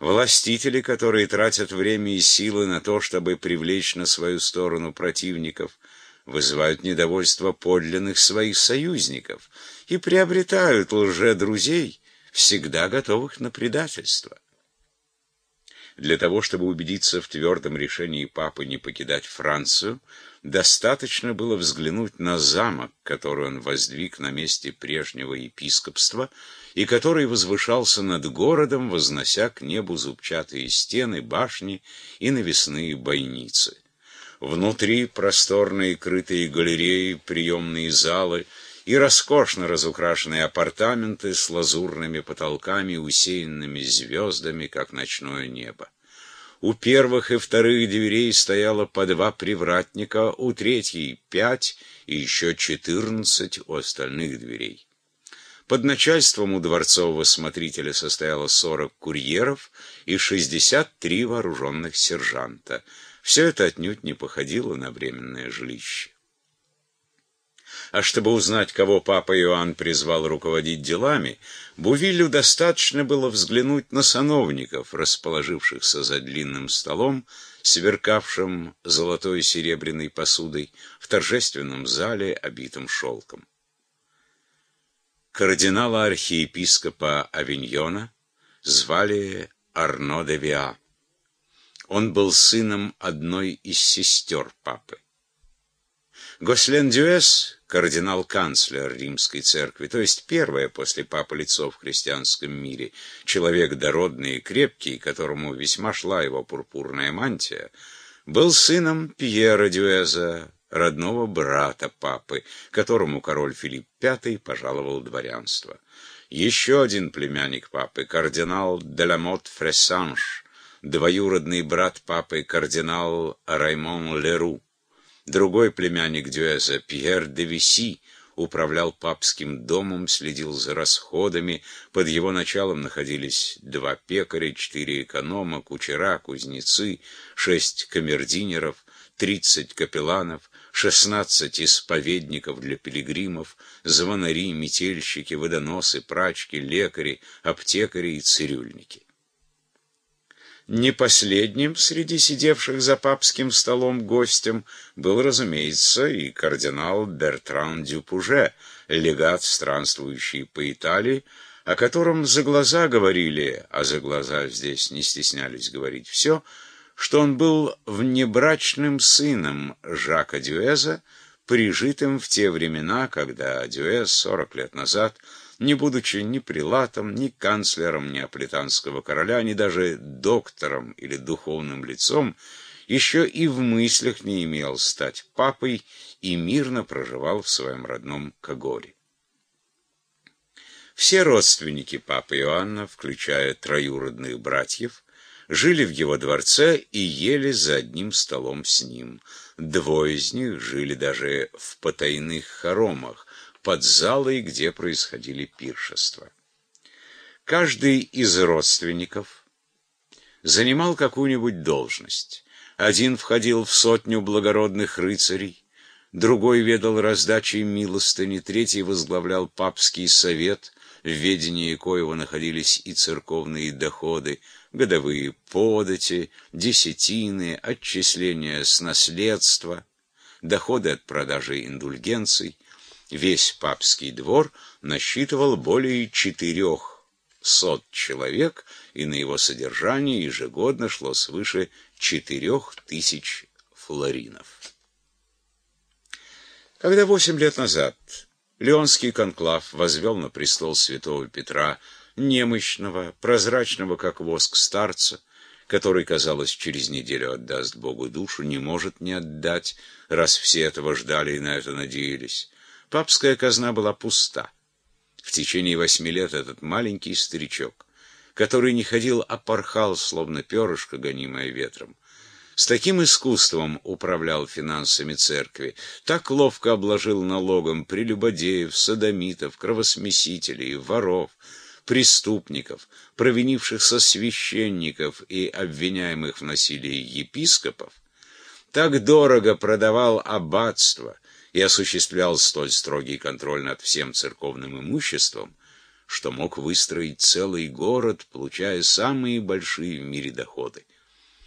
Властители, которые тратят время и силы на то, чтобы привлечь на свою сторону противников, вызывают недовольство подлинных своих союзников и приобретают лже-друзей, всегда готовых на предательство. Для того, чтобы убедиться в твердом решении папы не покидать Францию, достаточно было взглянуть на замок, который он воздвиг на месте прежнего епископства, и который возвышался над городом, вознося к небу зубчатые стены, башни и навесные бойницы. Внутри просторные крытые галереи, приемные залы и роскошно разукрашенные апартаменты с лазурными потолками, усеянными звездами, как ночное небо. У первых и вторых дверей стояло по два привратника, у третьей — пять и еще четырнадцать у остальных дверей. Под начальством у дворцового смотрителя состояло сорок курьеров и шестьдесят три вооруженных сержанта. Все это отнюдь не походило на временное жилище. А чтобы узнать, кого папа Иоанн призвал руководить делами, Бувилю достаточно было взглянуть на сановников, расположившихся за длинным столом, сверкавшим золотой и серебряной посудой, в торжественном зале, обитом шелком кардинала-архиепископа Авиньона звали Арно де Виа. Он был сыном одной из сестер папы. Гослен Дюэс, кардинал-канцлер римской церкви, то есть первое после папы лицо в христианском мире, человек дородный и крепкий, которому весьма шла его пурпурная мантия, был сыном Пьера Дюэза, родного брата папы, которому король Филипп V пожаловал дворянство. Еще один племянник папы, кардинал Деламот Фрессанж, двоюродный брат папы, кардинал Раймон Леру. Другой племянник Дюэза, Пьер де Виси, управлял папским домом, следил за расходами. Под его началом находились два пекаря, четыре эконома, кучера, кузнецы, шесть камердинеров, тридцать капелланов, шестнадцать исповедников для пилигримов, звонари, метельщики, водоносы, прачки, лекари, аптекари и цирюльники. Не последним среди сидевших за папским столом гостем был, разумеется, и кардинал Бертран Дюпуже, легат, странствующий по Италии, о котором за глаза говорили, а за глаза здесь не стеснялись говорить все — что он был внебрачным сыном Жака Дюэза, прижитым в те времена, когда Дюэз, сорок лет назад, не будучи ни прилатом, ни канцлером неаполитанского короля, ни даже доктором или духовным лицом, еще и в мыслях не имел стать папой и мирно проживал в своем родном Кагоре. Все родственники папы Иоанна, включая троюродных братьев, жили в его дворце и ели за одним столом с ним. Двое из них жили даже в потайных хоромах, под залой, где происходили пиршества. Каждый из родственников занимал какую-нибудь должность. Один входил в сотню благородных рыцарей, другой ведал раздачей милостыни, третий возглавлял папский совет, в ведении коего находились и церковные доходы, годовые подати, десятины, отчисления с наследства, доходы от продажи индульгенций. Весь папский двор насчитывал более четырех сот человек, и на его содержание ежегодно шло свыше четырех тысяч флоринов. Когда восемь лет назад Леонский конклав возвел на престол святого Петра немощного, прозрачного, как воск старца, который, казалось, через неделю отдаст Богу душу, не может не отдать, раз все этого ждали и на это надеялись. Папская казна была пуста. В течение восьми лет этот маленький старичок, который не ходил, а порхал, словно перышко, гонимое ветром, с таким искусством управлял финансами церкви, так ловко обложил налогом прелюбодеев, садомитов, кровосмесителей, воров, преступников, провинившихся священников и обвиняемых в насилии епископов, так дорого продавал аббатство и осуществлял столь строгий контроль над всем церковным имуществом, что мог выстроить целый город, получая самые большие в мире доходы.